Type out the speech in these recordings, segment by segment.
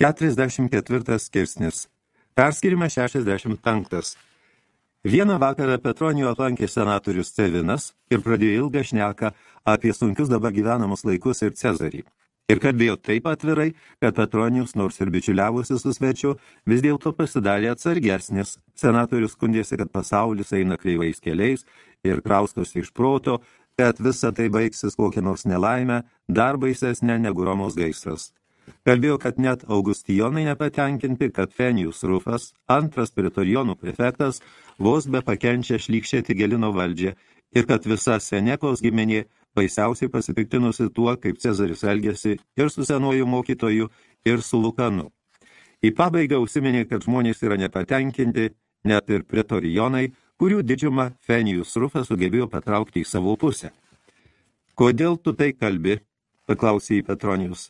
44 skirsnis. Perskirimas 65. Vieną vakarą Petronijų aplankė senatorius Cevinas ir pradėjo ilgą šneką apie sunkius dabar gyvenamus laikus ir Cezarį. Ir kalbėjo taip atvirai, kad Petronijus, nors ir bičiuliavusi su svečiu, vis dėlto pasidarė atsargesnis. Senatorius skundėsi, kad pasaulis eina kreivais keliais ir kraustosi iš proto, kad visa tai baigsis kokią nors nelaimę, dar baisesnė negu Romos gaisras. Kalbėjo, kad net Augustijonai nepatenkinti, kad Fenijus Rufas, antras pretorijonų prefektas, vos be pakenčia šlykščiai Gelino valdžią ir kad visa Senekos giminė baisiausiai pasipiktinusi tuo, kaip Cezaris elgėsi ir su senuoju mokytoju, ir su Lukanu. Į pabaigą užsiminė, kad žmonės yra nepatenkinti, net ir pretorijonai, kurių didžiumą Fenijus Rufas sugebėjo patraukti į savo pusę. Kodėl tu tai kalbi? paklausė į Petronijus.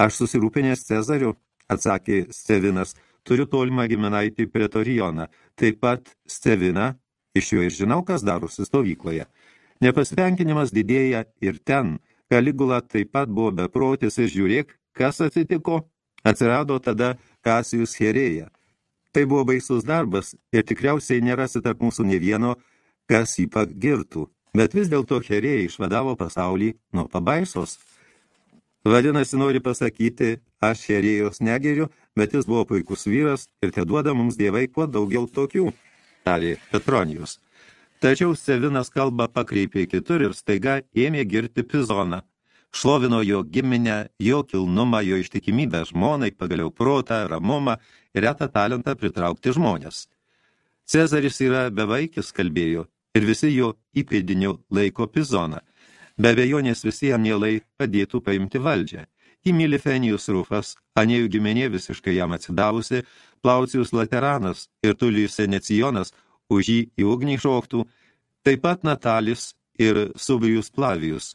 Aš susirūpinęs Cezariu, atsakė Stevinas, turiu tolimą giminaitį pretorijoną, taip pat Stevina, iš jo ir žinau, kas darosi stovykloje. Nepasitenkinimas didėja ir ten, Kaligula taip pat buvo beprotis ir žiūrėk, kas atsitiko, atsirado tada Kasijus Herėja. Tai buvo baisus darbas ir tikriausiai nerasi tarp mūsų ne vieno, kas jį pagirtų, bet vis dėlto Herėja išvadavo pasaulį nuo pabaisos. Vadinasi, nori pasakyti, aš Herėjos negeriu, bet jis buvo puikus vyras ir te duoda mums dievai kuo daugiau tokių, tarė Petronijus. Tačiau Sevinas kalbą pakreipė kitur ir staiga ėmė girti Pizoną. Šlovino jo giminę, jo kilnumą, jo ištikimybę žmonai, pagaliau protą, ramumą ir retą talentą pritraukti žmonės. Cezaris yra bevaikis, kalbėjo, ir visi jo įpėdinių laiko Pizoną – Be abejonės visi jam mielai padėtų paimti valdžią. Į myli Fenijus Rufas, Anėjų giminė visiškai jam atsidavusi, Plaucijus Lateranas ir Tulijus Senecijonas už jį į ugnį šoktų, taip pat Natalis ir Subrijus Plavijus,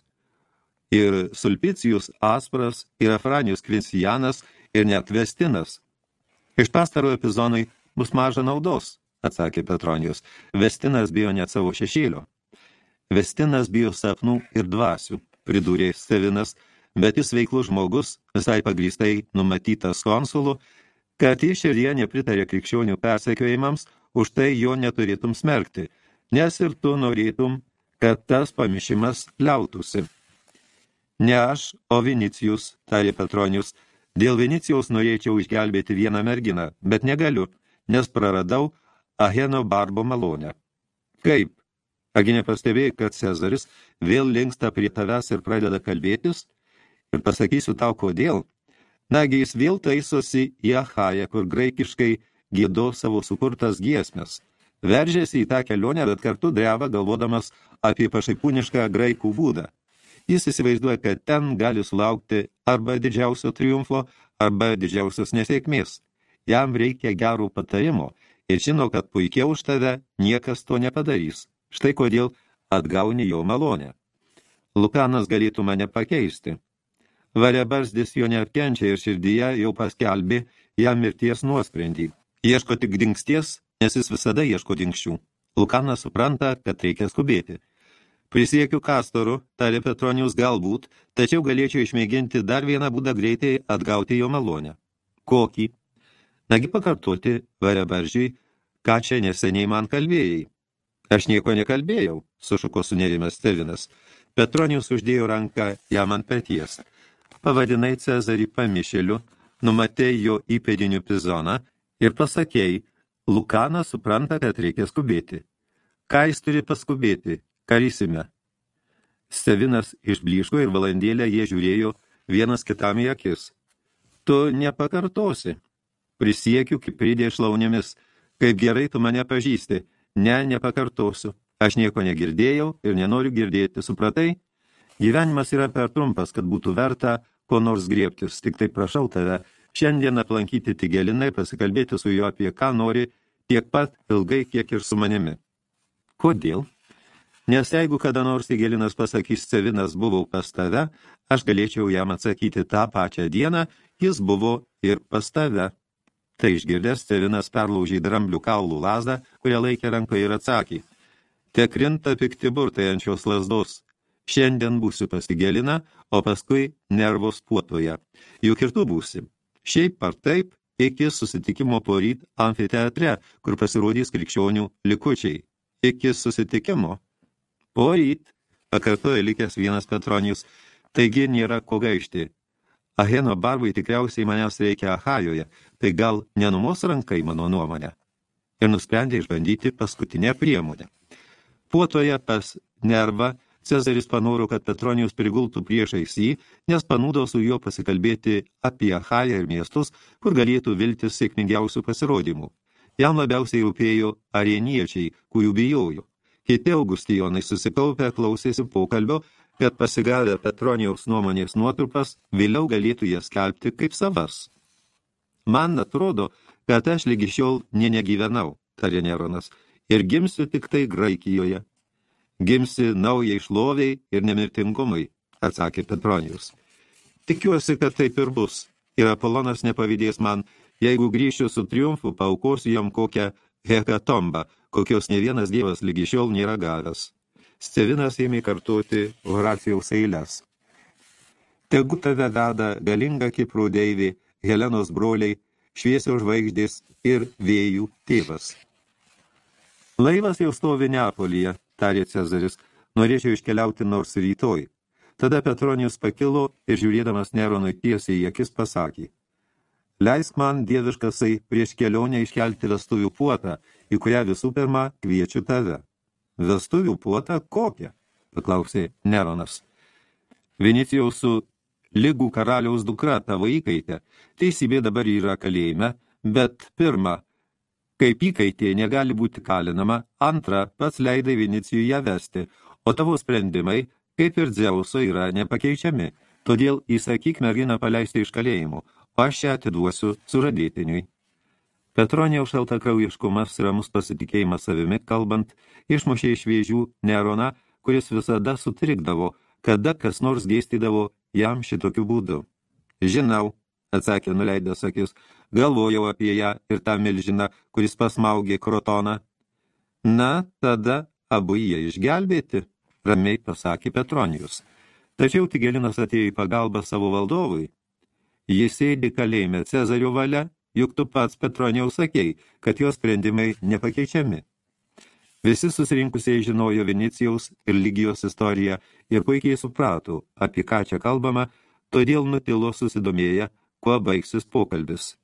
ir Sulpicijus Aspras, ir Afranijus Kvincijanas, ir net Vestinas. Iš pastaro epizonai bus maža naudos, atsakė Petronijus. Vestinas bijo net savo šešėlio. Vestinas bijo sapnų ir dvasių, pridūrė Stevinas, bet jis veiklus žmogus, visai pagrįstai numatytas konsulu, kad jis širdie nepritarė krikščionių persekiojimams, už tai jo neturėtum smerkti, nes ir tu norėtum, kad tas pamišimas liautųsi. Ne aš, o Vinicijus, tarė Petronius, dėl Vinicijaus norėčiau išgelbėti vieną merginą, bet negaliu, nes praradau Aheno barbo malonę. Kaip? Agi nepastebėjai, kad Cezaris vėl linksta prie tavęs ir pradeda kalbėtis? Ir pasakysiu tau, kodėl. Nagi jis vėl taisosi į Achają, kur graikiškai gėdo savo sukurtas giesmes. Veržėsi į tą kelionę, bet kartu dreva galvodamas apie pašaipūnišką graikų būdą. Jis įsivaizduoja, kad ten gali sulaukti arba didžiausio triumfo, arba didžiausios nesėkmės. Jam reikia gerų patarimo ir žino, kad puikiau už tave niekas to nepadarys. Štai kodėl atgauni jo malonę. Lukanas galėtų mane pakeisti. Varebarzdis jo neapkenčia ir širdyje jau paskelbė jam mirties nuosprendį. Ieško tik dingsties, nes jis visada ieško dinkščių. Lukanas supranta, kad reikia skubėti. Prisiekiu kastoru, tarė Petronius galbūt, tačiau galėčiau išmėginti dar vieną būdą greitai atgauti jo malonę. Kokį? Nagi pakartoti, varebaržiai, ką čia neseniai man kalbėjai. Aš nieko nekalbėjau, sušuko sunerimęs Stevinas. Petronijus uždėjo ranką jam ant peties. Pavadinai Cezarį pamišėliu, numatei jo įpėdinių pizoną ir pasakėjai, Lukanas supranta, kad reikia skubėti. Ką jis turi paskubėti? Karysime. Stevinas išbliško ir valandėlę jie žiūrėjo vienas kitam į akis. Tu nepakartosi. Prisiekiu, kaip pridė šlaunėmis, kaip gerai tu mane pažįsti – Ne, nepakartosiu. Aš nieko negirdėjau ir nenoriu girdėti, supratai? Gyvenimas yra per trumpas, kad būtų verta ko nors griebtis. Tik tai prašau tave šiandien aplankyti Tigeliną ir pasikalbėti su juo apie ką nori tiek pat ilgai, kiek ir su manimi. Kodėl? Nes jeigu kada nors Tigelinas pasakys, Cevinas buvau pas tave, aš galėčiau jam atsakyti tą pačią dieną, jis buvo ir pas tave. Tai išgirdęs, Stevinas perlaužė dramblių kaulų lasdą, kurią laikė rankoje ir atsakė. Te krinta pikti burtai ant šios lasdos. Šiandien būsiu pas Tigeliną, o paskui nervos puotoje. Juk ir tu būsi. Šiaip ar taip, iki susitikimo poryt amfiteatre, kur pasirodys krikščionių likučiai. Iki susitikimo. Poryt, pakartoja likęs vienas Petronijus, taigi nėra ko gaišti. Aheno barbui tikriausiai manęs reikia Ahajoje, tai gal nenumos rankai mano nuomonę. Ir nusprendė išbandyti paskutinę priemonę. Puotoje pas nervą Cezaris panoro, kad Petronijus prigultų priešais jį, nes panūdo su juo pasikalbėti apie Ahają ir miestus, kur galėtų viltis sėkmingiausių pasirodymų. Jam labiausiai rūpėjo arieniečiai, kurių bijojo. Kiti augustijonai susikaupę klausėsi pokalbio, kad pasigavę Petronijaus nuomonės nuotrupas vėliau galėtų jas skelbti kaip savas. Man atrodo, kad aš lygi šiol nė negyvenau, tarė Neronas, ir gimsiu tik tai Graikijoje. Gimsi naujai šloviai ir nemirtingumai, atsakė Petronijus. Tikiuosi, kad taip ir bus. Ir Apolonas nepavydės man, jeigu grįšiu su triumfu, paukosiu jam kokią hekatombą, kokios ne vienas dievas lygi šiol nėra gavęs. Stevinas ėmė kartuoti Horacijaus eilės. Tegu tave veda galinga Kiprų deivė, Helenos broliai, šviesios žvaigždės ir vėjų tėvas. Laivas jau stovi Neapolyje, tarė Cezaris, norėčiau iškeliauti nors rytoj. Tada Petronijus pakilo ir žiūrėdamas Neronui tiesiai į akis pasakė. Leisk man, dieviškasai, prieš kelionę iškelti vestuvių puotą, į kurią visų pirma kviečiu tave. Vestuvių puotą kokią? paklausė Neronas. Venecijaus su lygų karaliaus dukra tavo įkaitė. Teisybė dabar yra kalėjime, bet pirma, Kaip įkaitė negali būti kalinama, antra, pats leidai Vinicijų ją vesti, o tavo sprendimai, kaip ir Dzeuso, yra nepakeičiami. Todėl įsakyk merginą paleisti iš kalėjimų, o aš ją atiduosiu suradėtiniui. Petronijaus šaltakraujiškumas ramus pasitikėjimas savimi, kalbant, išmušė iš vėžių Neroną, kuris visada sutrikdavo, kada kas nors geistydavo jam šitokiu būdu. Žinau, atsakė nuleidęs akis, galvojau apie ją ir tą milžiną, kuris pasmaugė krotoną. Na, tada abu jie išgelbėti, ramiai pasakė Petronijus. Tačiau Tigelinas atėjo į pagalbą savo valdovui. Jis sėdi kalėjime Cezario valia, juk tu pats Petronijaus sakei, kad jos sprendimai nepakeičiami. Visi susirinkusiai žinojo Venecijaus ir lygijos istoriją ir puikiai suprato, apie ką čia kalbama, todėl nutilo susidomėję, kuo baigsis pokalbis.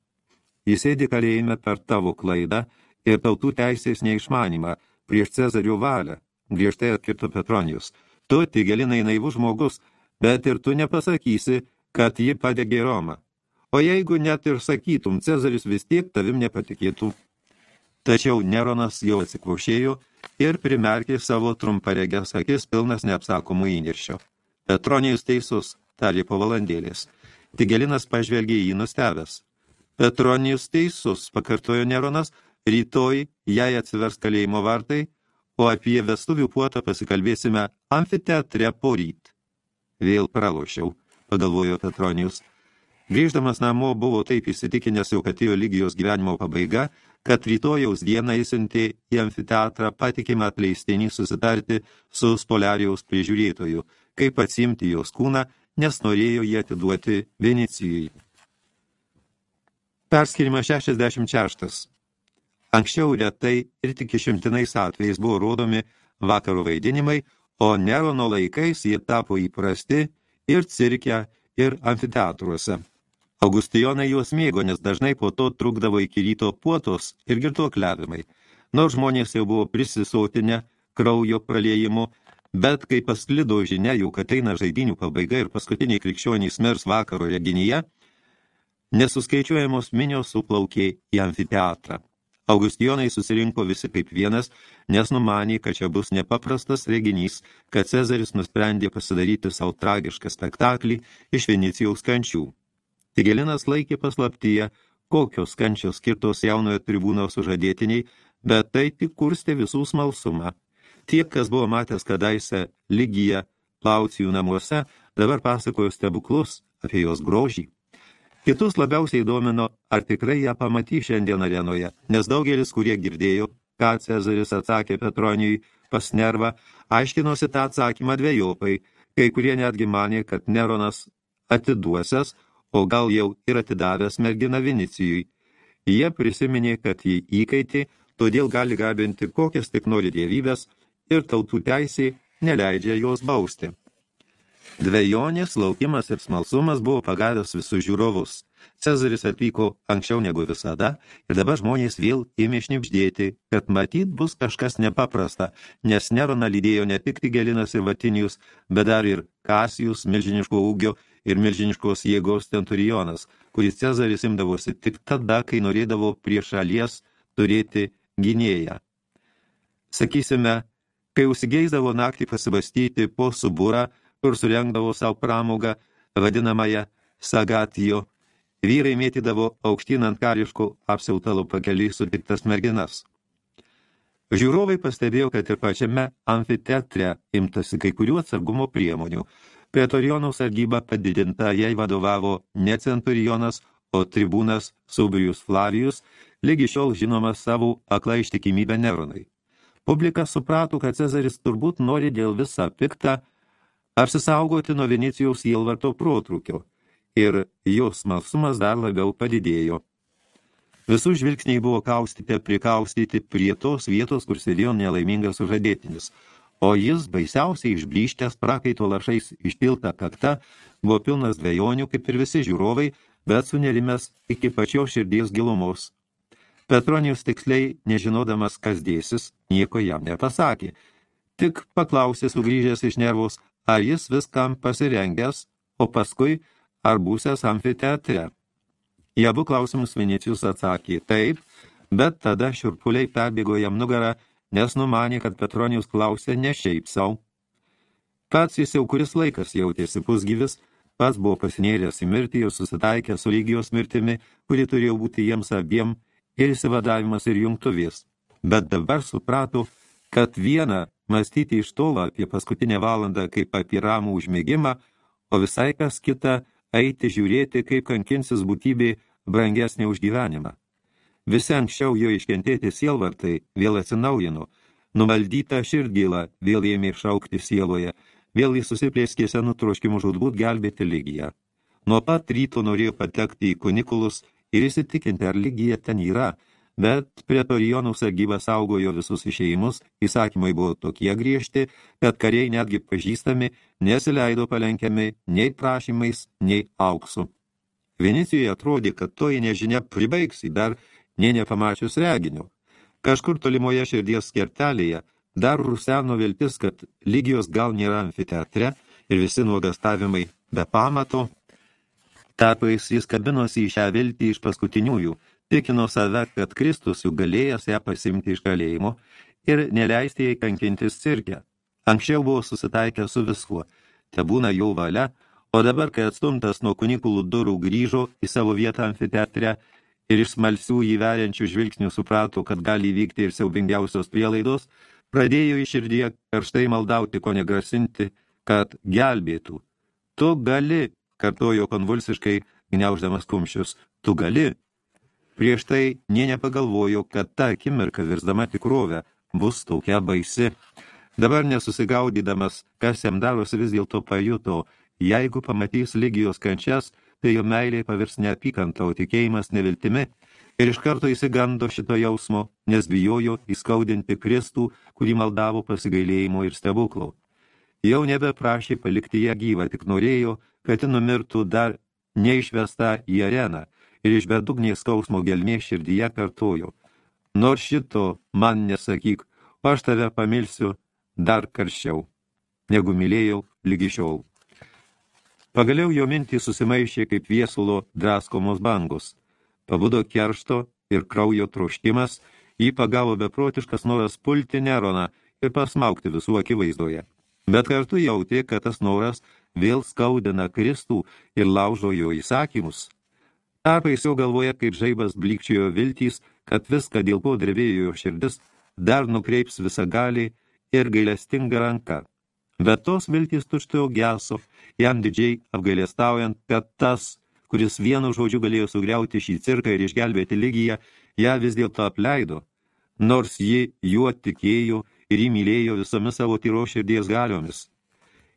Jis sėdi kalėjime per tavo klaidą ir tautų teisės neišmanimą prieš Cezario valią, griežtai atkirto Petronijus. Tu, tigelinai naivus žmogus, bet ir tu nepasakysi, kad ji padegė Romą. O jeigu net ir sakytum, Cezaris vis tiek tavim nepatikėtų. Tačiau Neronas jau atsikvaušėjo ir primerkė savo trumparegės akis pilnas neapsakomų įniršio. Petronijus teisus, tarė po valandėlės. Tigelinas pažvelgė į nustebęs. Petronijus teisus, pakartojo Neronas, rytoj jai atsivers kalėjimo vartai, o apie vestuvių puotą pasikalbėsime amfiteatre poryt. Vėl pralošiau, pagalvojo Petronijus. Grįždamas namo buvo taip įsitikinęs jau, kad jo lygijos gyvenimo pabaiga, kad rytojaus dieną įsiuntė į amfiteatrą patikimą atleistinį susitarti su spoliarijaus prižiūrėtoju, kaip atsimti jos kūną nes norėjo jį atiduoti Venecijai. Perskirimas 66. Anksčiau retai ir tik išimtinais atvejais buvo rodomi vakaro vaidinimai, o Nerono laikais jie tapo įprasti ir cirke, ir amfiteatruose. Augustijonai juos mėgo, nes dažnai po to trukdavo iki ryto puotos ir girtuokliavimai. Nors žmonės jau buvo prisisotinę kraujo praliejimu, Bet kai pasklido žinia, jau kad eina žaidinių pabaiga ir paskutiniai krikščionys mirs vakaro reginyje, nesuskaičiuojamos minios suplaukė į amfiteatrą. Augustijonai susirinko visi kaip vienas, nes numanė, kad čia bus nepaprastas reginys, kad Cezaris nusprendė pasidaryti savo tragišką spektaklį iš Venecijaus kančių. Tigelinas laikė paslaptyje, kokios kančios skirtos jaunojo tribūno sužadėtiniai, bet tai tik kurstė visų smalsumą. Tie, kas buvo matęs kadaise lygiją Plaucijų namuose, dabar pasakojo stebuklus apie jos grožį. Kitus labiausiai domino, ar tikrai ją pamatys šiandien arenoje, nes daugelis, kurie girdėjo, ką Cezaris atsakė Petronijui pas nervą, aiškinosi tą atsakymą dviejopai, kai kurie netgi manė, kad Neronas atiduosias, o gal jau ir atidavęs merginą Vinicijui. Jie prisiminė, kad jį įkaitė, todėl gali garbinti kokias tik nori dievybės ir tautų teisė neleidžia jos bausti. Dvejonės, laukimas ir smalsumas buvo pagavęs visus žiūrovus. Cezaris atvyko anksčiau negu visada ir dabar žmonės vėl ėmė šnipždėti, kad matyt bus kažkas nepaprasta, nes Neroną lydėjo ne tik Tigelinas ir Vatinijus, bet dar ir Kasijus, milžiniško ūgio ir milžiniškos jėgos centurionas, kuris Cezaris imdavosi tik tada, kai norėdavo prie šalies turėti gynėją. Sakysime, kai užsigeisdavo naktį pasibastyti po suburą, kur surengdavo savo pramogą, vadinamąją sagatijo, vyrai mėtydavo aukštyn ant kariškų apsiautalų pakeliui sutiktas merginas. Žiūrovai pastebėjo, kad ir pačiame amfiteatre imtasi kai kurių atsargumo priemonių. Pretorionų sargyba padidinta, jai vadovavo ne centurionas, o tribūnas Subrijus Flavijus, lygi šiol žinomas savo aklai ištikimybę Neronai. Publika suprato, kad Cezaris turbūt nori dėl visą piktą apsisaugoti nuo Venecijaus Jelvarto protrūkio ir jo smalsumas dar labiau padidėjo. Visų žvilgsniai buvo kaustyti, prikaustyti prie tos vietos, kur sėdėjo nelaimingas sužadėtinis, o jis baisiausiai išblyštęs prakaito lašais išpilta kakta buvo pilnas dvejonių, kaip ir visi žiūrovai, bet sunerimęs iki pačios širdies gilumos. Petronijus tiksliai, nežinodamas, kas dėsis, nieko jam nepasakė. Tik paklausė sugrįžęs iš nervos, ar jis viskam pasirengęs, o paskui ar būsęs amfiteatre. Į abu klausimus Venecijus atsakė taip, bet tada širpuliai perbėgo jam nugarą, nes numanė, kad Petronijus klausė ne šiaip savo. Pats jis jau kuris laikas jautėsi pusgyvis, pats buvo pasinėręs į mirtį ir susitaikė su lygijos mirtimi, kuri turėjo būti jiems abiem ir įsivadavimas ir jungtuvės. Bet dabar suprato, kad viena mąstyti iš tolo apie paskutinę valandą kaip apie ramų užmėgimą, o visai kas kita eiti žiūrėti, kaip kankinsis būtybė brangesnė už gyvenimą. Visi anksčiau jo iškentėti sielvartai vėl atsinaujino, numaldyta širdgėla vėl ėmė išaukti sieloje, vėl jis susiplėskė senų troškimų žudbūt gelbėti lygiją. Nuo pat ryto norėjo patekti į kunikulus ir įsitikinti, ar lygija ten yra, bet pretorijonų sargyba saugojo visus išėjimus, įsakymai buvo tokie griežti, kad kariai netgi pažįstami nesileido palenkiami nei prašymais, nei auksu. Venecijoje atrodė, kad toji nežinia pribaigs į dar nė nepamačius reginių. Kažkur tolimoje širdies kertelėje dar ruseno viltis, kad lygijos gal nėra amfiteatre ir visi nuogastavimai be pamato. Tarpais jis kabinosi į šią viltį iš paskutiniųjų – tikino save, kad Kristus juk galėjęs ją pasimti iš kalėjimo ir neleisti jai kankintis cirke. Anksčiau buvo susitaikę su viskuo, te būna jau valia, o dabar, kai atstumtas nuo kunikulų durų grįžo į savo vietą amfiteatre ir iš smalsių įveriančių žvilgsnių suprato, kad gali įvykti ir siaubingiausios prielaidos, pradėjo iš širdyje karštai maldauti, ko negrasinti, kad gelbėtų. Tu gali, kartojo konvulsiškai, gniauždamas kumščius, tu gali, Prieš tai nie nepagalvojo, kad ta akimirka virsdama tikrovę bus tokia baisi. Dabar nesusigaudydamas, kas jam darosi vis dėlto pajuto, jeigu pamatys lygijos kančias, jo meilė pavirs neapykantą, o tikėjimas neviltimi, ir iš karto įsigando šito jausmo, nes bijojo įskaudinti Kristų, kurį maldavo pasigailėjimo ir stebuklų. Jau nebeprašė palikti ją gyvą, tik norėjo, kad ji numirtų dar neišvesta į areną, ir iš bedugnės skausmo gelmė širdyje kartojo. Nors šito man nesakyk, aš tave pamilsiu dar karščiau, negu mylėjau lygi šiol. Pagaliau jo mintys susimaišė kaip viesulo draskomos bangos. Pabudo keršto ir kraujo troškimas, jį pagavo beprotiškas noras pulti Neroną ir pasmaukti visų akivaizdoje. Bet kartu jautė, kad tas noras vėl skaudina Kristų ir laužo jo įsakymus, Tarpais jo galvoje, kaip žaibas blikčiojo viltys, kad viską, dėl ko drebėjo jo širdis, dar nukreips visą galį ir gailestingą ranką. Bet tos viltys tuštėjo geso, jam didžiai apgailestaujant, kad tas, kuris vienu žodžiu galėjo sugriauti šį cirką ir išgelbėti lygiją, ją vis dėlto apleido, nors ji juo tikėjo ir įmylėjo visomis savo tyro širdies galiomis.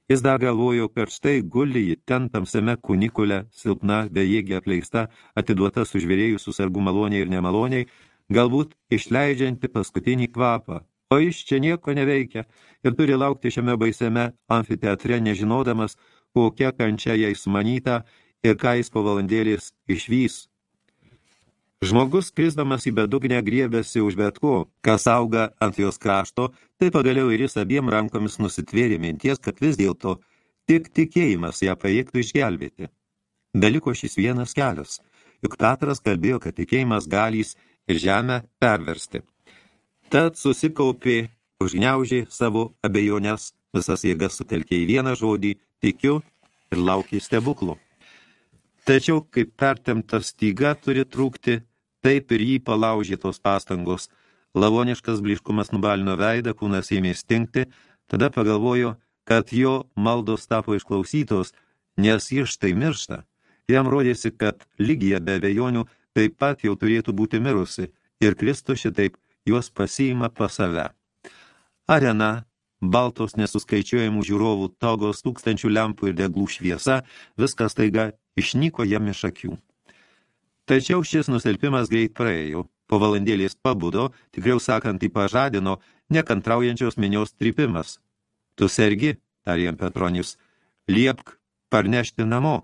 Jis dar galvojo, kad štai guli į ten tamsiame kunikule, silpna, bejėgė apleista, atiduota sužvėrėjų susargų maloniai ir nemaloniai, galbūt išleidžianti paskutinį kvapą. O iš čia nieko neveikia ir turi laukti šiame baisiame amfiteatre, nežinodamas, kokia kančia jai sumanyta ir ką jis po valandėlės išvys. Žmogus, krisdamas į bedugnę, griebėsi už bet ko, kas auga ant jos krašto, tai pagaliau ir jis abiem rankomis nusitvėrė minties, kad vis dėlto tik tikėjimas ją pajėgtų išgelbėti. Beliko šis vienas kelias, juk Petras kalbėjo, kad tikėjimas galys ir žemę perversti. Tad susikaupė, užgniaužė savo abejonės, visas jėgas sutelkė į vieną žodį, tikiu ir laukė stebuklų. Tačiau, kaip pertemta styga turi trūkti, taip ir jį palaužė tos pastangos. Lavoniškas bliškumas nubalino veidą, kūnas ėmė stingti, tada pagalvojo, kad jo maldos tapo išklausytos, nes jis štai miršta. Jam rodėsi, kad lygija be vejonių taip pat jau turėtų būti mirusi, ir Kristus šitaip juos pasiima pas save. Arena, baltos nesuskaičiuojamų žiūrovų togos tūkstančių lempų ir deglų šviesa, viskas taiga išnyko jam iš akių. Tačiau šis nusilpimas greit praėjo. Po valandėlės pabudo, tikriau sakant, į pažadino nekantraujančios minios trypimas. Tu sergi, tarė Petronius, liepk parnešti namo.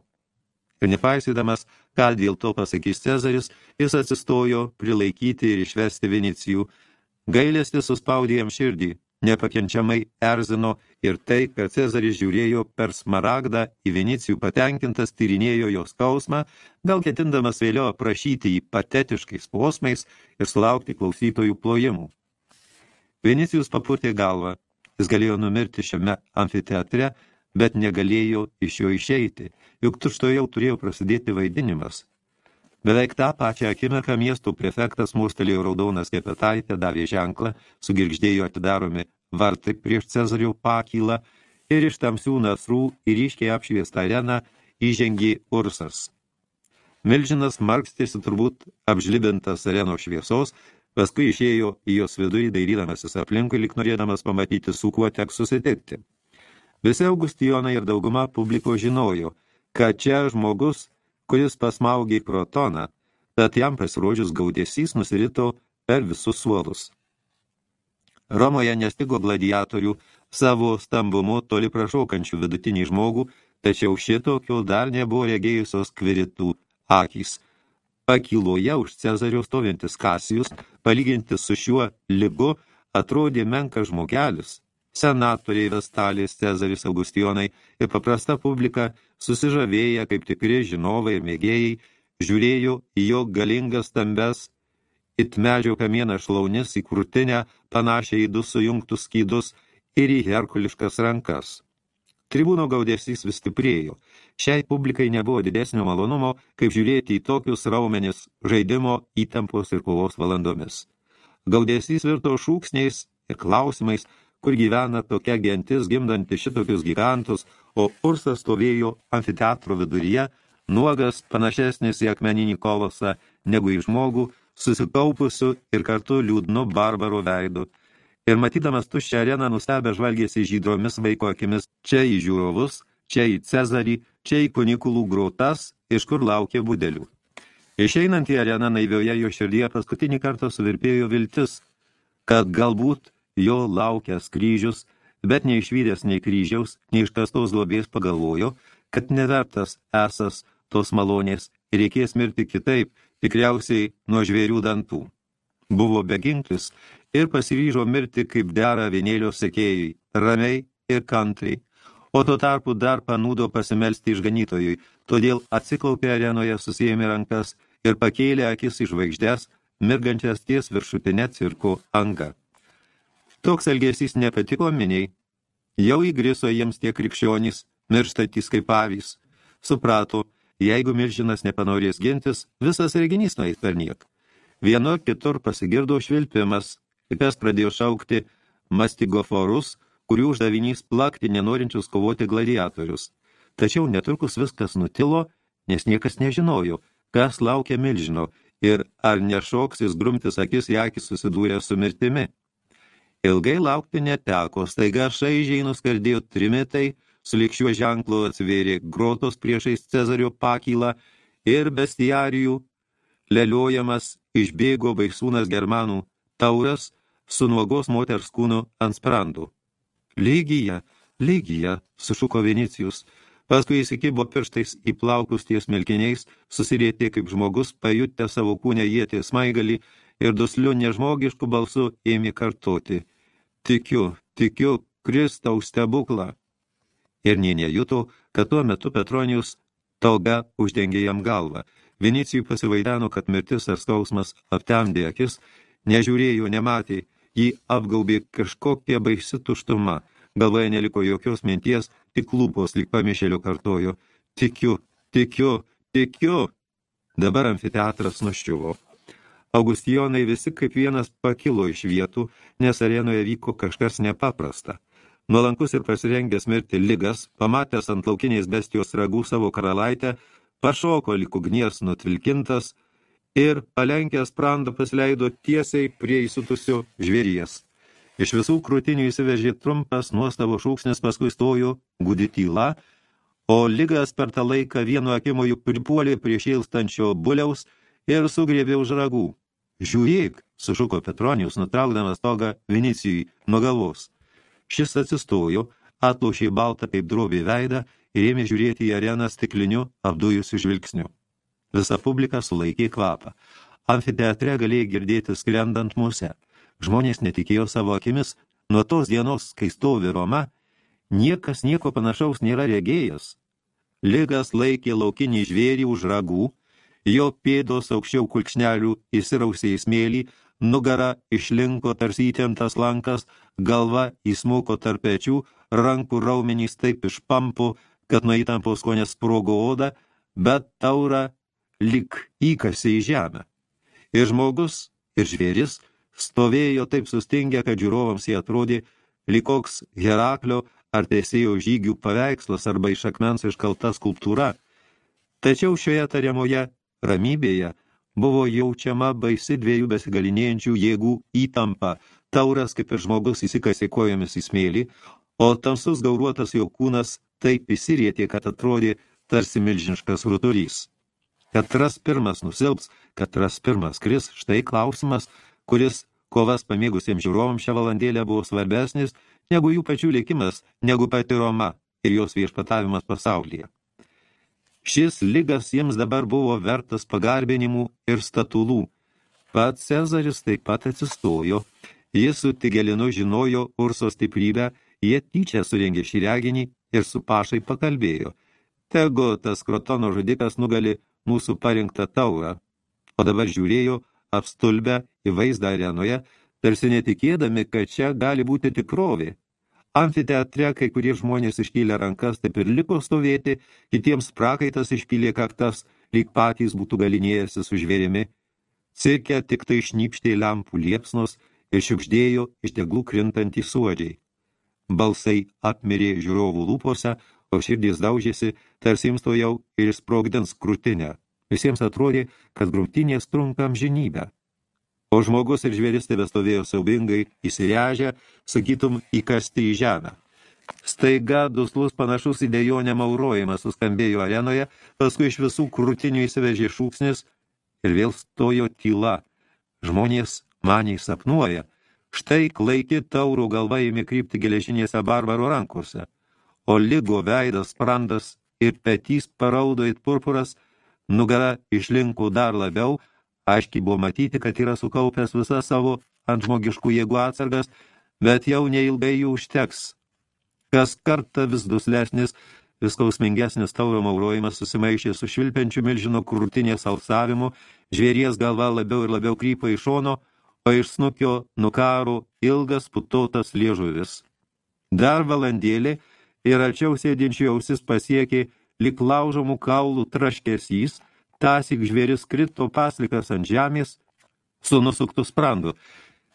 Ir nepaisydamas, ką dėl to pasakys Cezaris, jis atsistojo prilaikyti ir išvesti Vinicijų. Gailestis suspaudė jam širdį, nepakenčiamai erzino ir tai, kad Cezaris žiūrėjo per smaragdą į Vinicijų patenkintas tyrinėjo jos skausmą, gal ketindamas vėliau aprašyti jį patetiškais posmais ir sulaukti klausytojų plojimų. Vinicijus papurtė galvą. Jis galėjo numirti šiame amfiteatre, bet negalėjo iš jo išeiti, juk tučtojau turėjo prasidėti vaidinimas. Beveik tą pačią akimirką miesto prefektas mūstelėjo raudonas kepetaitę, davė ženklą, sugirgždėjo atidaromi vartai prieš Cezarių pakylą ir iš tamsių nasrų ir ryškiai apšviestą areną įžengė Ursas. Milžinas markstėsi turbūt apžlibintas arenos šviesos, paskui išėjo į jos vidurį dairydamasis aplinkui, lik norėdamas pamatyti, su kuo teks susitikti. Visi Augustijonai ir dauguma publiko žinojo, kad čia žmogus kuris pasmaugė protoną, tad jam pasirodžius gaudesys nusirito per visus suolus. Romoje nestigo gladiatorių savo stambumu toli prašaukančių vidutinį žmogų, tačiau šitokio dar nebuvo regėjusios kviritų akys. Pakyloje už Cezario stovintis Kasijus, palyginti su šiuo lygu, atrodė menkas žmogelis, senatoriai Vestalės, Cezaris Augustijonai ir paprasta publika, susižavėję kaip tikri žinovai ir mėgėjai, žiūrėjo į jo galingas stambes, it medžio kamieną šlaunis į krūtinę, panašią į du sujungtus skydus ir į herkuliškas rankas. Tribūno gaudesys vis stiprėjo. Šiai publikai nebuvo didesnio malonumo, kaip žiūrėti į tokius raumenis žaidimo, įtampos ir kovos valandomis. Gaudesys virto šūksniais ir klausimais, kur gyvena tokia gentis gimdanti šitokius gigantus, o Ursas stovėjo amfiteatro viduryje, nuogas panašesnis į akmeninį kolosą negu į žmogų, susikaupusiu ir kartu liūdnu barbaro veidu. Ir matydamas tuščią areną nustebę žvalgėsi žydromis vaiko akimis čia į žiūrovus, čia į Cezarį, čia į kunikulų grotas, iš kur laukė budelių. Išeinant į areną naivioje jo širdyje paskutinį kartą suvirpėjo viltis, kad galbūt jo laukęs kryžius, bet neišvydęs nei kryžiaus, nei iškastos globės pagalvojo, kad nevertas esas tos malonės ir reikės mirti kitaip, tikriausiai nuo žvėrių dantų. Buvo beginklis ir pasiryžo mirti kaip dera vienėlio sekėjui, ramiai ir kantriai, o tuo tarpu dar panūdo pasimelsti išganytojui, todėl atsiklaupė arenoje, susijėmė rankas ir pakėlė akis iš žvaigždės, mirgančias ties viršutinę cirko angą. Toks elgesys nepatiko miniai. Jau įgriso jiems tie krikščionys, mirštatys kaip avys. Suprato, jeigu milžinas nepanorės gintis, visas reginys nueis per niek. Vieno kitur pasigirdo švilpimas, kas pradėjo šaukti mastigoforus, kurių uždavinys plakti nenorinčius kovoti gladiatorius. Tačiau netrukus viskas nutilo, nes niekas nežinojo, kas laukia milžino ir ar nešoks jis grumtis akis į akį susidūrė su mirtimi. Ilgai laukti neteko, staiga šaižiai nuskardėjo trimitai, sulik šiuo ženklu atsivėrė grotos priešais Cezario pakylą ir bestiarijų leliojamas išbėgo baisūnas germanų tauras su nuogos moters kūnu ant sprandų. Lygija, lygija, sušuko Vinicijus, paskui įsikibo pirštais į plaukus ties melkiniais, susirėtė kaip žmogus, pajutę savo kūnę jėtį smaigalį ir dusliu nežmogišku balsu ėmė kartoti. Tikiu, tikiu, Kristaus stebuklą. Ir nė nejuto, kad tuo metu Petronijus tauga uždengė jam galvą. Vinicijui pasivaideno, kad mirtis ar skausmas aptemdė akis, nežiūrėjo, nematė, jį apgaubė kažkokia baisi tuštuma. Galvoje neliko jokios minties, tik lūpos lyg pamišėlio kartojo. Tikiu, tikiu, tikiu. Dabar amfiteatras nuščiuvo. Augustijonai visi kaip vienas pakilo iš vietų, nes arenoje vyko kažkas nepaprasta. Nuolankus ir pasirengęs mirti ligas, pamatęs ant laukiniais bestijos ragų savo karalaitę, pašoko lyg ugnies nutvilkintas ir palenkęs prandą pasileido tiesiai prie įsutusio žvėries. Iš visų krūtinių įsivežė trumpas nuostavo šūksnis, paskui stojo gudi tyla, o ligas per tą laiką vienu akimoju pripuolė prie šėlstančio buliaus ir sugriebė už ragų. Žiūrėk, sušuko Petronijus, nutraukdamas togą Vinicijui nuo galvos. Šis atsistojo, atlošė baltą kaip drobį veidą ir ėmė žiūrėti į areną stikliniu, apdujusiu žvilgsniu. Visa publika sulaikė kvapą. Amfiteatre galėjai girdėti sklendant musę. Žmonės netikėjo savo akimis. Nuo tos dienos, kai stovi Roma, niekas nieko panašaus nėra regėjęs. Ligas laikė laukinį žvėrį už ragų, Jo pėdos aukščiau kulkšnelių įsirausė į smėlį, nugara išlinko tarsi įtemptas lankas, galva įsmuko tarp pečių, rankų raumenys taip išpampo, kad nuo įtampos konės sprogo oda, bet taura lik įkasė į žemę. Ir žmogus, ir žvėris stovėjo taip sustingę, kad žiūrovams jie atrodė likoks Heraklio ar teisėjo žygių paveikslas arba iš akmens iškalta skulptūra. Tačiau šioje tariamoje Ramybėje buvo jaučiama baisi dviejų besigalinėjančių jėgų įtampa. Tauras, kaip ir žmogus, įsikasė kojomis į smėlį, o tamsus gauruotas jo kūnas taip įsirietė, kad atrodė tarsi milžiniškas rutulys. Katras pirmas nusilps, katras pirmas kris, štai klausimas, kuris kovas pamėgusiems žiūrovams šią valandėlę buvo svarbesnis negu jų pačių likimas, negu pati Roma ir jos viešpatavimas pasaulyje. Šis lygas jiems dabar buvo vertas pagarbinimų ir statulų. Pats Cezaris taip pat atsistojo. Jis su Tigelinu žinojo Urso stiprybę, jie tyčia surengė šį reginį ir su pašai pakalbėjo. Tegu tas krotono žudikas nugali mūsų parinktą taurą. O dabar žiūrėjo apstulbę į vaizdą arenoje, tarsi netikėdami, kad čia gali būti tikrovė. Amfiteatre kai kurie žmonės iškėlė rankas, taip ir liko stovėti, kitiems prakaitas išpylė kaktas, lyg patys būtų galinėjęsi su žvėrimi. Cirke tik tai šnypštė lempų liepsnos ir šiukždėjo iš deglų krintantį suodžiai. Balsai apmirė žiūrovų lūpose, o širdys daužėsi, tarsi jiems to jau ir sprogdins krūtinę. Visiems atrodė, kad grumtinės trunka amžinybę o žmogus ir žvėris tebestovėjo siaubingai, įsirežę, sakytum, įkasti į žemę. Staiga duslus panašus į dejonę maurojimas suskambėjo arenoje, paskui iš visų krūtinių įsivežė šūksnis ir vėl stojo tyla. Žmonės maniai sapnuoja. Štai klaiki taurų galva ėmė krypti geležinėse barbaro rankose, o lygo veidas, sprandas ir petys paraudo it purpuras, nugara išlinko dar labiau, Aiškiai buvo matyti, kad yra sukaupęs visą savo ant žmogiškų jėgų atsargas, bet jau neilgai jų užteks. Kas kartą vis duslesnis, vis kausmingesnis tauro maurojimas susimaišė su švilpiančiu milžino krūtinės alsavimu, žvėries galva labiau ir labiau krypo į šono, o iš snukio nukaro ilgas putotas liežuvis. Dar valandėlį ir arčiau sėdinčių ausis pasiekė lik laužomų kaulų traškesys, Tasik žvėris krito paslikas ant žemės su nusuktų sprandu.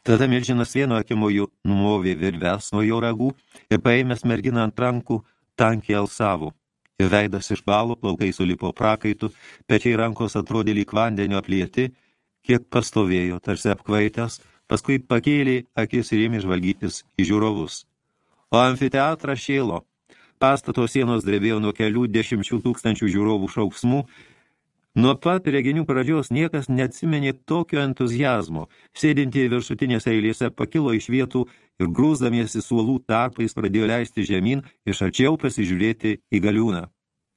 Tada milžinas vieno akimojų numovė virves nuo jo ragų ir paėmęs merginą ant rankų tankiai alsavo. Veidas išbalo, plaukai sulipo prakaitų, pečiai rankos atrodė lyg vandenio aplieti, kiek pastovėjo, tarsi apkvaitęs, paskui pakėlė akis ir ėmė žvalgytis į žiūrovus. O amfiteatrą šėlo. pastato sienos drebėjo nuo kelių dešimčių tūkstančių žiūrovų šauksmų, Nuo pat reginių pradžios niekas neatsimenė tokio entuzijazmo. Sėdintieji viršutinėse eilėse pakilo iš vietų ir grūzdamiesi suolų tarpais pradėjo leisti žemyn iš arčiau pasižiūrėti į galiūną.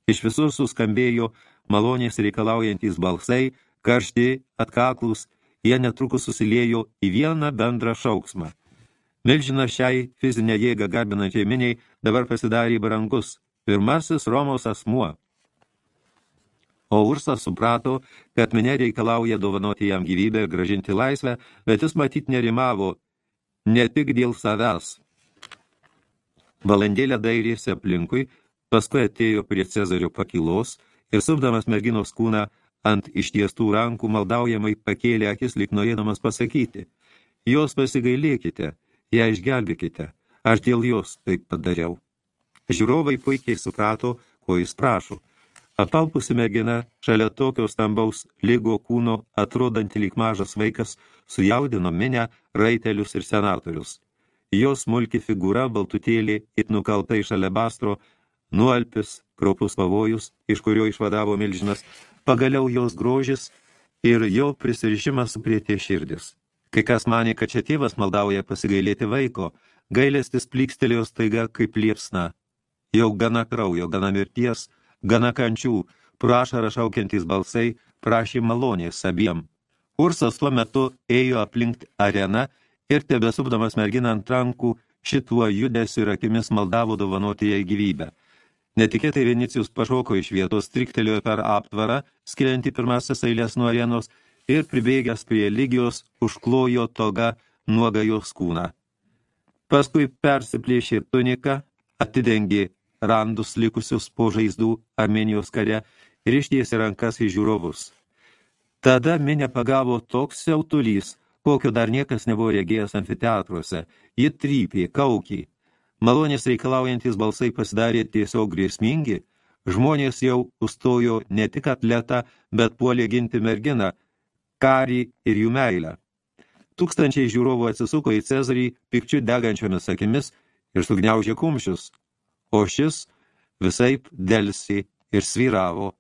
Iš visur suskambėjo malonės reikalaujantys balsai, karšti, atkaklus, jie netrukus susiliejo į vieną bendrą šauksmą. Milžinas šiai fizinę jėgą garbinančiai miniai dabar pasidarė brangus. Pirmasis Romos asmuo, O Ursas suprato, kad minė reikalauja dovanoti jam gyvybę ir gražinti laisvę, bet jis matyt nerimavo ne tik dėl savęs. Valandėlę dairėsi aplinkui, paskui atėjo prie Cezario pakilos ir supdamas merginos kūną ant ištiestų rankų maldaujamai pakėlė akis lyg norėdamas pasakyti. Jos pasigailėkite, ją išgelbėkite, aš dėl jos taip padariau. Žiūrovai puikiai suprato, ko jis prašo – Apalpusi mergina, šalia tokio stambaus lygo kūno, atrodanti lyg mažas vaikas, sujaudino minę, raitelius ir senatorius. Jos smulki figūra, baltutėlė, it nukalta iš alebastro, nualpis, kraupus pavojus, iš kurio išvadavo milžinas, pagaliau jos grožis ir jo prisirišimas suprietė širdis. Kai kas manė, kad čia tėvas maldauja pasigailėti vaiko, gailestis plykstelėjo staiga kaip liepsna. Jau gana kraujo, gana mirties, gana kančių, prašą rašaukiantys balsai, prašė malonės abiem. Ursas tuo metu ėjo aplink areną ir tebesupdamas merginą ant rankų, šituo judesiu ir akimis maldavo dovanoti jai gyvybę. Netikėtai Vinicijus pašoko iš vietos, striktelėjo per aptvarą, skiriantį pirmasis eilės nuo arenos, ir pribėgęs prie lygijos užklojo toga nuogą jos kūną. Paskui persiplėšė tuniką, atidengė randus likusius po žaizdų Armenijos kare ir ištiesė rankas į žiūrovus. Tada minė pagavo toks siautulys, kokio dar niekas nebuvo regėjęs amfiteatruose. Ji trypė, kaukį. Malonės reikalaujantis balsai pasidarė tiesiog grėsmingi. Žmonės jau užstojo ne tik atletą, bet puolė ginti merginą, karį ir jų meilę. Tūkstančiai žiūrovų atsisuko į Cezarį pikčių degančiomis akimis ir sugniaužė kumščius o šis visaip delsi ir sviravo.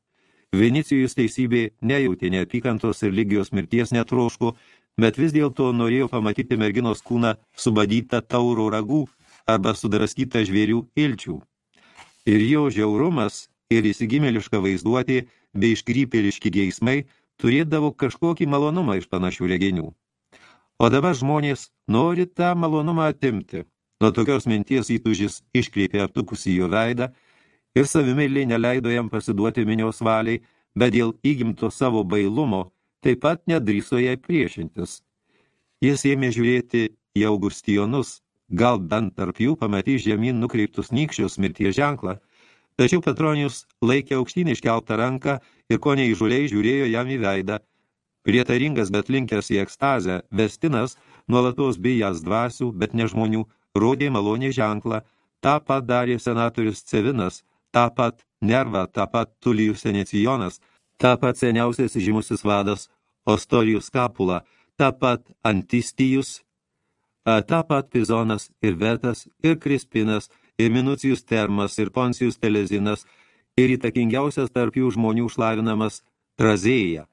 Vinicijus teisybė nejautė neapykantos ir lygijos mirties netroško, bet vis dėlto norėjo pamatyti merginos kūną subadytą tauro ragų arba sudraskytą žvėrių ilčių. Ir jo žiaurumas ir įsigimeliška vaizduotė bei iškrypėliški geismai turėdavo kažkokį malonumą iš panašių reginių. O dabar žmonės nori tą malonumą atimti. Nuo tokios minties įtužis iškreipė aptukusį jo veidą ir savimėliai neleido jam pasiduoti minios valiai, bet dėl įgimto savo bailumo taip pat nedrįso jai priešintis. Jis ėmė žiūrėti į Augustijonus, gal bent tarp jų pamatys žemyn nukreiptus nykščius mirties ženklą, tačiau Petronijus laikė aukštyn iškeltą ranką ir ko neįžuliai žiūrėjo jam į veidą. Prietaringas, bet linkęs į ekstazę, Vestinas, nuolatos bijęs dvasių, bet ne žmonių, rodė malonį ženklą, tą pat darė senatorius Cevinas, tą pat Nerva, tą pat Tulijus Senecijonas, tą pat seniausias žymusis vadas Ostorijus Kapula, tą pat Antistijus, tą pat Pizonas ir Vetas ir Krispinas ir Minucijus Termas ir Poncijus Telezinas ir įtakingiausias tarp jų žmonių šlavinamas Trazėja.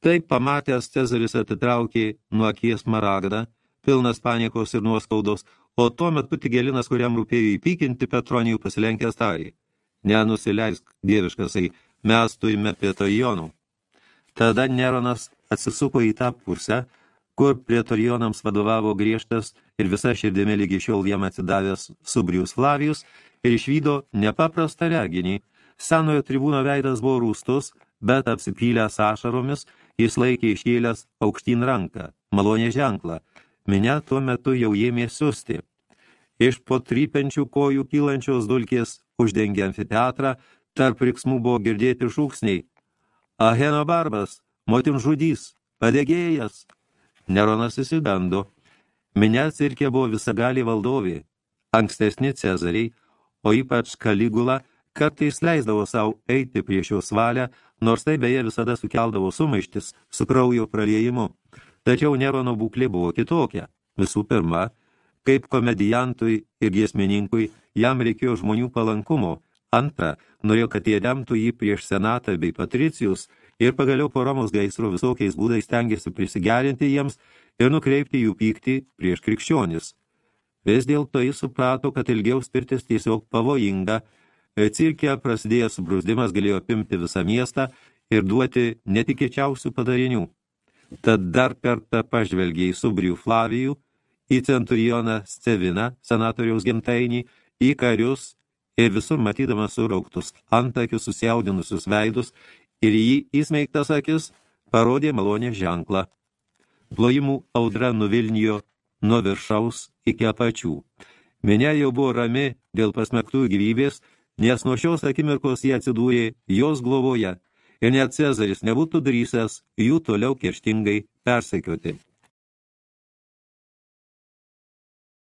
Taip pamatęs Cezaris atitraukė nuo akies maragdą, pilnas panikos ir nuoskaudos, o tuo metu Tigelinas, kuriam rūpėjo įpykinti Petronijų pasilenkęs tarį. Nenusileisk, dieviškasai, mes turime pretorijonų. Tada Neronas atsisuko į tą pusę, kur pretorijonams vadovavo griežtas ir visa širdimi lygi šiol jam atsidavęs Subrijus Flavijus ir išvydo nepaprastą reginį. Senojo tribūno veidas buvo rūstus, bet apsipylęs ašaromis, jis laikė iškėlęs aukštyn ranką, malonė ženklą, Minia tuo metu jau ėmė siusti. Iš po trypenčių kojų kylančios dulkės uždengė amfiteatrą, tarp riksmų buvo girdėti šūksniai. Aheno barbas, motin žudys, padegėjas. Neronas įsigando. Minia cirkė buvo visagalį valdovė. Ankstesni Cezariai, o ypač Kaligula, kartais leisdavo savo eiti prieš jos valią, nors tai beje visada sukeldavo sumaištis su kraujo praliejimu. Tačiau Nerono būklė buvo kitokia. Visų pirma, kaip komediantui ir giesmininkui, jam reikėjo žmonių palankumo. Antra, norėjo, kad jie remtų jį prieš senatą bei patricijus ir pagaliau po Romos gaisro visokiais būdais stengiasi prisigerinti jiems ir nukreipti jų pyktį prieš krikščionis. Vis dėlto jis suprato, kad ilgiau spirtis tiesiog pavojinga. Cirke prasidėjęs brūzdimas galėjo apimti visą miestą ir duoti netikėčiausių padarinių. Tad dar kartą pažvelgė į Subrijų Flavijų, į centurioną Sceviną, senatoriaus gimtainį, į karius ir visur matydamas surauktus antakius susiaudinusius veidus ir jį įsmeigtas akis parodė malonę ženklą. Plojimų audra nuvilnijo nuo viršaus iki apačių. Minė jau buvo rami dėl pasmektų gyvybės, nes nuo šios akimirkos jie atsidūrė jos glovoje ir net Cezaris nebūtų drysęs jų toliau kerštingai persekioti.